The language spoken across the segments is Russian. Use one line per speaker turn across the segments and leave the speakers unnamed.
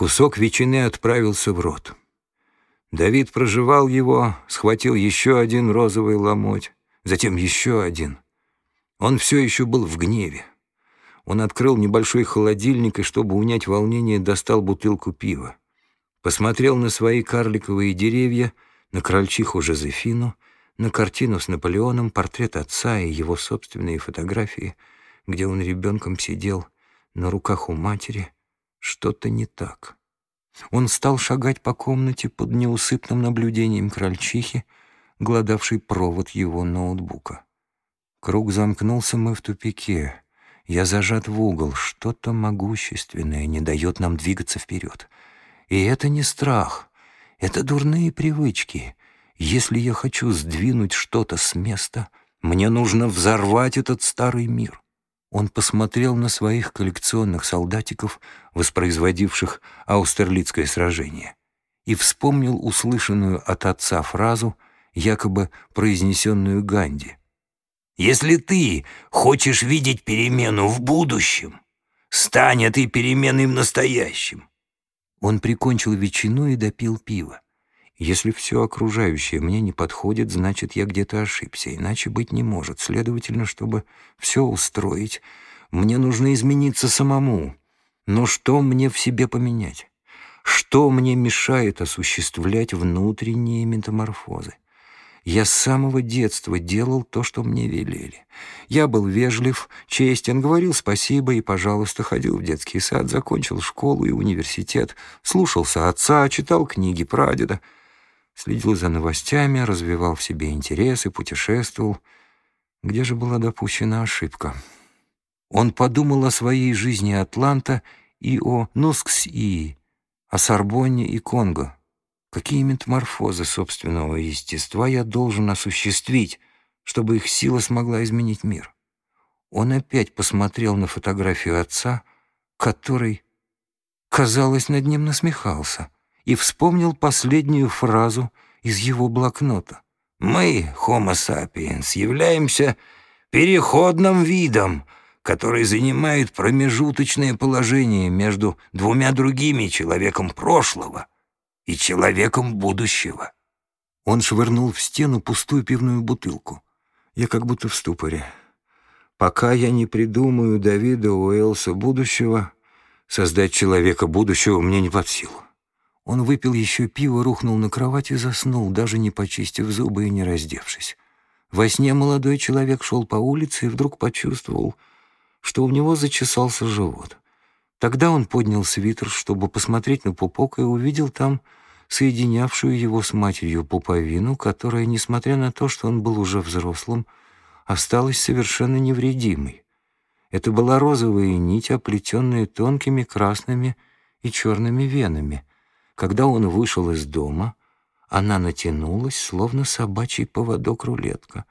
Кусок ветчины отправился в рот. Давид прожевал его, схватил еще один розовый ломоть, затем еще один. Он все еще был в гневе. Он открыл небольшой холодильник и, чтобы унять волнение, достал бутылку пива. Посмотрел на свои карликовые деревья, на крольчиху Жозефину, на картину с Наполеоном, портрет отца и его собственные фотографии, где он ребенком сидел на руках у матери. Что-то не так. Он стал шагать по комнате под неусыпным наблюдением крольчихи, гладавшей провод его ноутбука. Круг замкнулся, мы в тупике. Я зажат в угол, что-то могущественное не дает нам двигаться вперед. И это не страх, это дурные привычки. Если я хочу сдвинуть что-то с места, мне нужно взорвать этот старый мир. Он посмотрел на своих коллекционных солдатиков, воспроизводивших Аустерлицкое сражение, и вспомнил услышанную от отца фразу, якобы произнесенную Ганди. Если ты хочешь видеть перемену в будущем, стань этой переменой в настоящем. Он прикончил ветчину и допил пиво. Если все окружающее мне не подходит, значит, я где-то ошибся, иначе быть не может. Следовательно, чтобы все устроить, мне нужно измениться самому. Но что мне в себе поменять? Что мне мешает осуществлять внутренние метаморфозы? Я с самого детства делал то, что мне велели. Я был вежлив, честен, говорил спасибо и, пожалуйста, ходил в детский сад, закончил школу и университет, слушался отца, читал книги прадеда, следил за новостями, развивал в себе интересы, путешествовал. Где же была допущена ошибка? Он подумал о своей жизни Атланта и о Нускс-И, о Сорбонне и Конго. Какие метаморфозы собственного естества я должен осуществить, чтобы их сила смогла изменить мир? Он опять посмотрел на фотографию отца, который, казалось, над ним насмехался, и вспомнил последнюю фразу из его блокнота. «Мы, Homo sapiens, являемся переходным видом, который занимает промежуточное положение между двумя другими человеком прошлого и человеком будущего». Он швырнул в стену пустую пивную бутылку. Я как будто в ступоре. Пока я не придумаю Давида Уэлса будущего, создать человека будущего мне не под силу. Он выпил еще пиво, рухнул на кровать и заснул, даже не почистив зубы и не раздевшись. Во сне молодой человек шел по улице и вдруг почувствовал, что у него зачесался живот. Тогда он поднял свитер, чтобы посмотреть на пупок, и увидел там соединявшую его с матерью пуповину, которая, несмотря на то, что он был уже взрослым, осталась совершенно невредимой. Это была розовая нить, оплетенная тонкими красными и черными венами. Когда он вышел из дома, она натянулась, словно собачий поводок-рулетка.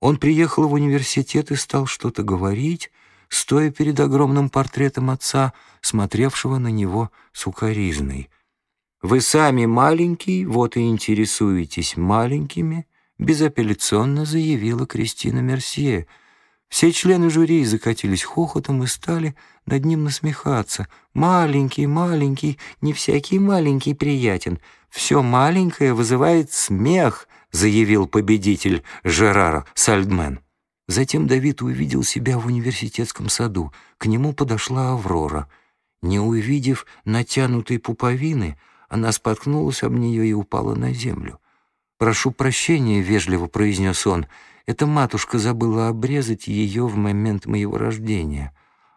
Он приехал в университет и стал что-то говорить, стоя перед огромным портретом отца, смотревшего на него сукоризной — вы сами маленький, вот и интересуетесь маленькими, безапелляционно заявила Кристина Мерсье. Все члены жюри закатились хохотом и стали над ним насмехаться. «Маленький, маленький, не всякий маленький приятен. Все маленькое вызывает смех», — заявил победитель Жерар Сальдмен. Затем Давид увидел себя в университетском саду. К нему подошла Аврора. Не увидев натянутой пуповины, она споткнулась об нее и упала на землю. «Прошу прощения», — вежливо произнес он, — «эта матушка забыла обрезать ее в момент моего рождения».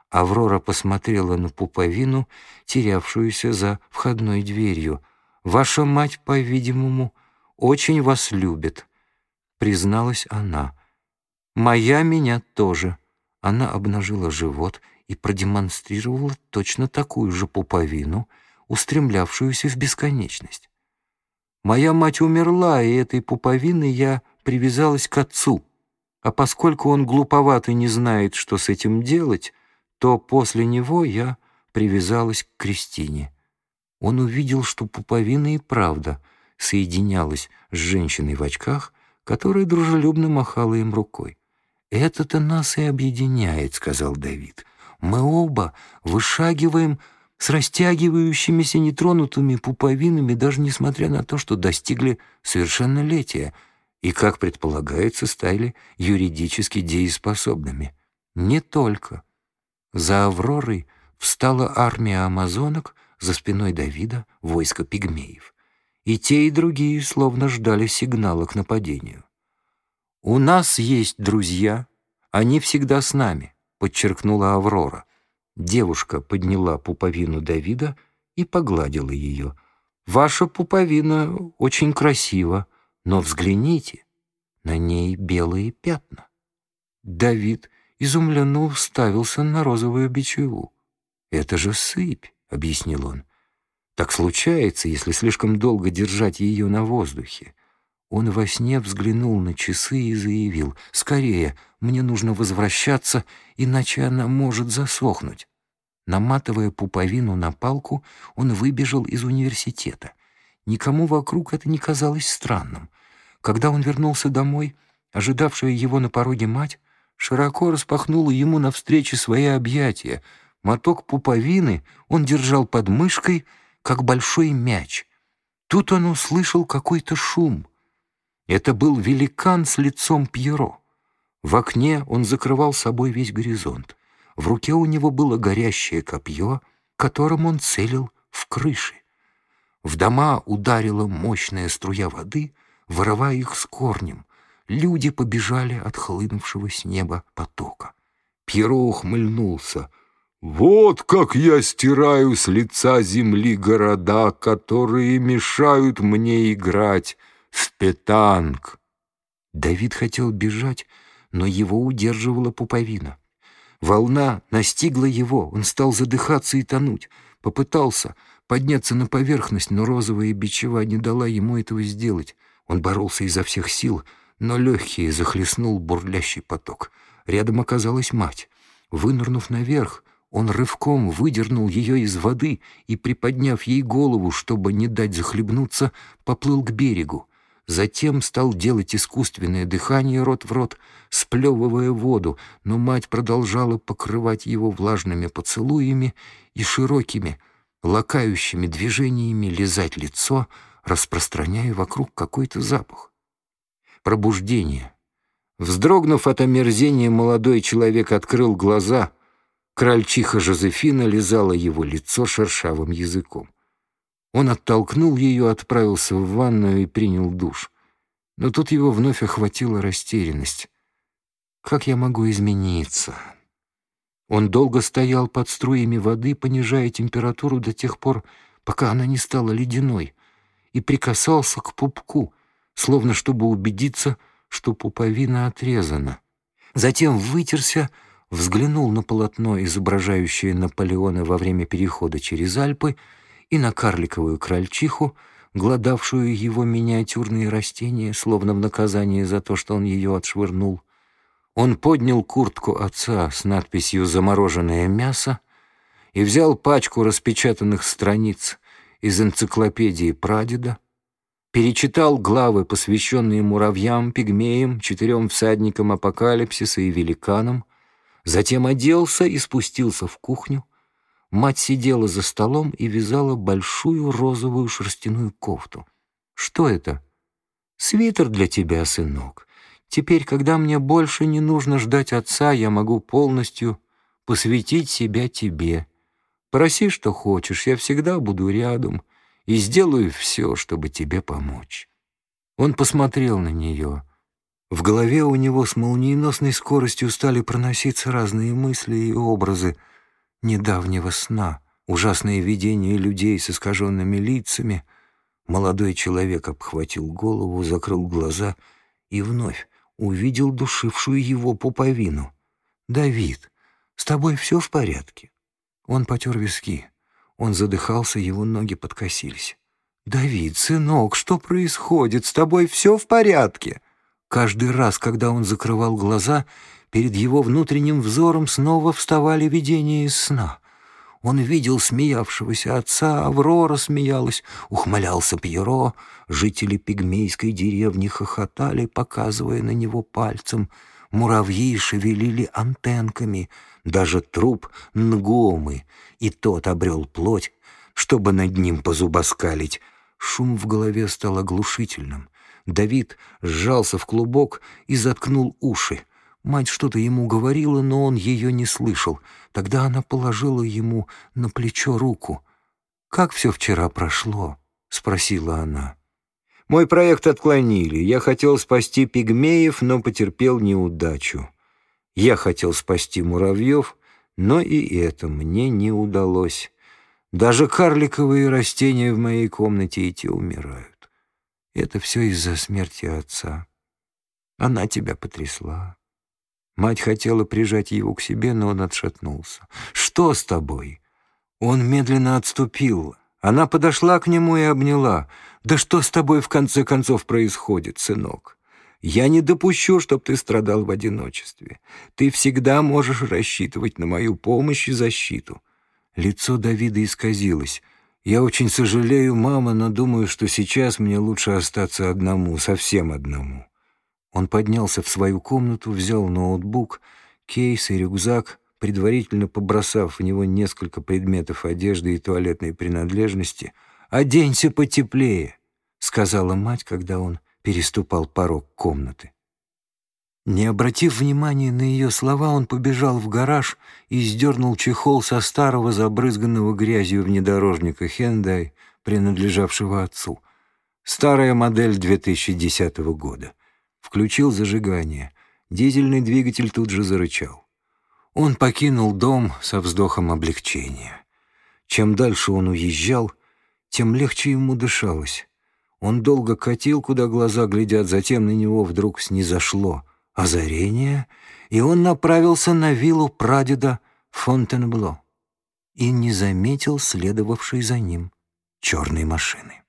Аврора посмотрела на пуповину, терявшуюся за входной дверью. «Ваша мать, по-видимому, очень вас любит», — призналась она. «Моя меня тоже». Она обнажила живот и продемонстрировала точно такую же пуповину — устремлявшуюся в бесконечность. Моя мать умерла, и этой пуповиной я привязалась к отцу, а поскольку он глуповат и не знает, что с этим делать, то после него я привязалась к Кристине. Он увидел, что пуповина и правда соединялась с женщиной в очках, которая дружелюбно махала им рукой. «Это-то нас и объединяет», — сказал Давид. «Мы оба вышагиваем с растягивающимися нетронутыми пуповинами, даже несмотря на то, что достигли совершеннолетия и, как предполагается, стали юридически дееспособными. Не только. За Авророй встала армия амазонок, за спиной Давида — войско пигмеев. И те, и другие словно ждали сигнала к нападению. «У нас есть друзья, они всегда с нами», — подчеркнула Аврора. Девушка подняла пуповину Давида и погладила ее. «Ваша пуповина очень красива, но взгляните, на ней белые пятна». Давид изумленно уставился на розовую бичеву. «Это же сыпь», — объяснил он. «Так случается, если слишком долго держать ее на воздухе. Он во сне взглянул на часы и заявил, «Скорее, мне нужно возвращаться, иначе она может засохнуть». Наматывая пуповину на палку, он выбежал из университета. Никому вокруг это не казалось странным. Когда он вернулся домой, ожидавшая его на пороге мать, широко распахнула ему навстречу свои объятия. Моток пуповины он держал под мышкой, как большой мяч. Тут он услышал какой-то шум — это был великан с лицом Пьеро. В окне он закрывал собой весь горизонт. В руке у него было горящее копье, которым он целил в крыши. В дома ударила мощная струя воды, вырывая их с корнем. Люди побежали от хлынувшего с неба потока. Пьеро ухмыльнулся. «Вот как я стираю с лица земли города, которые мешают мне играть!» в петанг. Давид хотел бежать, но его удерживала пуповина. Волна настигла его, он стал задыхаться и тонуть. Попытался подняться на поверхность, но розовая бичева не дала ему этого сделать. Он боролся изо всех сил, но легкие захлестнул бурлящий поток. Рядом оказалась мать. Вынырнув наверх, он рывком выдернул ее из воды и, приподняв ей голову, чтобы не дать захлебнуться, поплыл к берегу. Затем стал делать искусственное дыхание рот в рот, сплевывая воду, но мать продолжала покрывать его влажными поцелуями и широкими, лакающими движениями лизать лицо, распространяя вокруг какой-то запах. Пробуждение. Вздрогнув от омерзения, молодой человек открыл глаза. Крольчиха Жозефина лизала его лицо шершавым языком. Он оттолкнул ее, отправился в ванную и принял душ. Но тут его вновь охватила растерянность. «Как я могу измениться?» Он долго стоял под струями воды, понижая температуру до тех пор, пока она не стала ледяной, и прикасался к пупку, словно чтобы убедиться, что пуповина отрезана. Затем вытерся, взглянул на полотно, изображающее Наполеона во время перехода через Альпы, и на карликовую крольчиху, гладавшую его миниатюрные растения, словно в наказание за то, что он ее отшвырнул. Он поднял куртку отца с надписью «Замороженное мясо» и взял пачку распечатанных страниц из энциклопедии прадеда, перечитал главы, посвященные муравьям, пигмеям, четырем всадникам апокалипсиса и великанам, затем оделся и спустился в кухню, Мать сидела за столом и вязала большую розовую шерстяную кофту. «Что это?» «Свитер для тебя, сынок. Теперь, когда мне больше не нужно ждать отца, я могу полностью посвятить себя тебе. Проси, что хочешь, я всегда буду рядом и сделаю все, чтобы тебе помочь». Он посмотрел на нее. В голове у него с молниеносной скоростью стали проноситься разные мысли и образы — недавнего сна, ужасные видения людей с искаженными лицами. Молодой человек обхватил голову, закрыл глаза и вновь увидел душившую его пуповину. «Давид, с тобой все в порядке?» Он потер виски. Он задыхался, его ноги подкосились. «Давид, сынок, что происходит? С тобой все в порядке?» Каждый раз, когда он закрывал глаза, Перед его внутренним взором снова вставали видения из сна. Он видел смеявшегося отца, Аврора смеялась, ухмылялся Пьеро, жители пигмейской деревни хохотали, показывая на него пальцем. Муравьи шевелили антенками, даже труп Нгомы, и тот обрел плоть, чтобы над ним позубоскалить. Шум в голове стал оглушительным. Давид сжался в клубок и заткнул уши. Мать что-то ему говорила, но он ее не слышал. Тогда она положила ему на плечо руку. «Как все вчера прошло?» — спросила она. «Мой проект отклонили. Я хотел спасти пигмеев, но потерпел неудачу. Я хотел спасти муравьев, но и это мне не удалось. Даже карликовые растения в моей комнате и те умирают. Это все из-за смерти отца. Она тебя потрясла. Мать хотела прижать его к себе, но он отшатнулся. «Что с тобой?» Он медленно отступил. Она подошла к нему и обняла. «Да что с тобой в конце концов происходит, сынок? Я не допущу, чтоб ты страдал в одиночестве. Ты всегда можешь рассчитывать на мою помощь и защиту». Лицо Давида исказилось. «Я очень сожалею, мама, но думаю, что сейчас мне лучше остаться одному, совсем одному». Он поднялся в свою комнату, взял ноутбук, кейс и рюкзак, предварительно побросав в него несколько предметов одежды и туалетной принадлежности. «Оденься потеплее», — сказала мать, когда он переступал порог комнаты. Не обратив внимания на ее слова, он побежал в гараж и сдернул чехол со старого забрызганного грязью внедорожника «Хендай», принадлежавшего отцу. Старая модель 2010 года. Включил зажигание. Дизельный двигатель тут же зарычал. Он покинул дом со вздохом облегчения. Чем дальше он уезжал, тем легче ему дышалось. Он долго катил, куда глаза глядят, затем на него вдруг снизошло озарение, и он направился на виллу прадеда Фонтенбло и не заметил следовавшей за ним черной машины.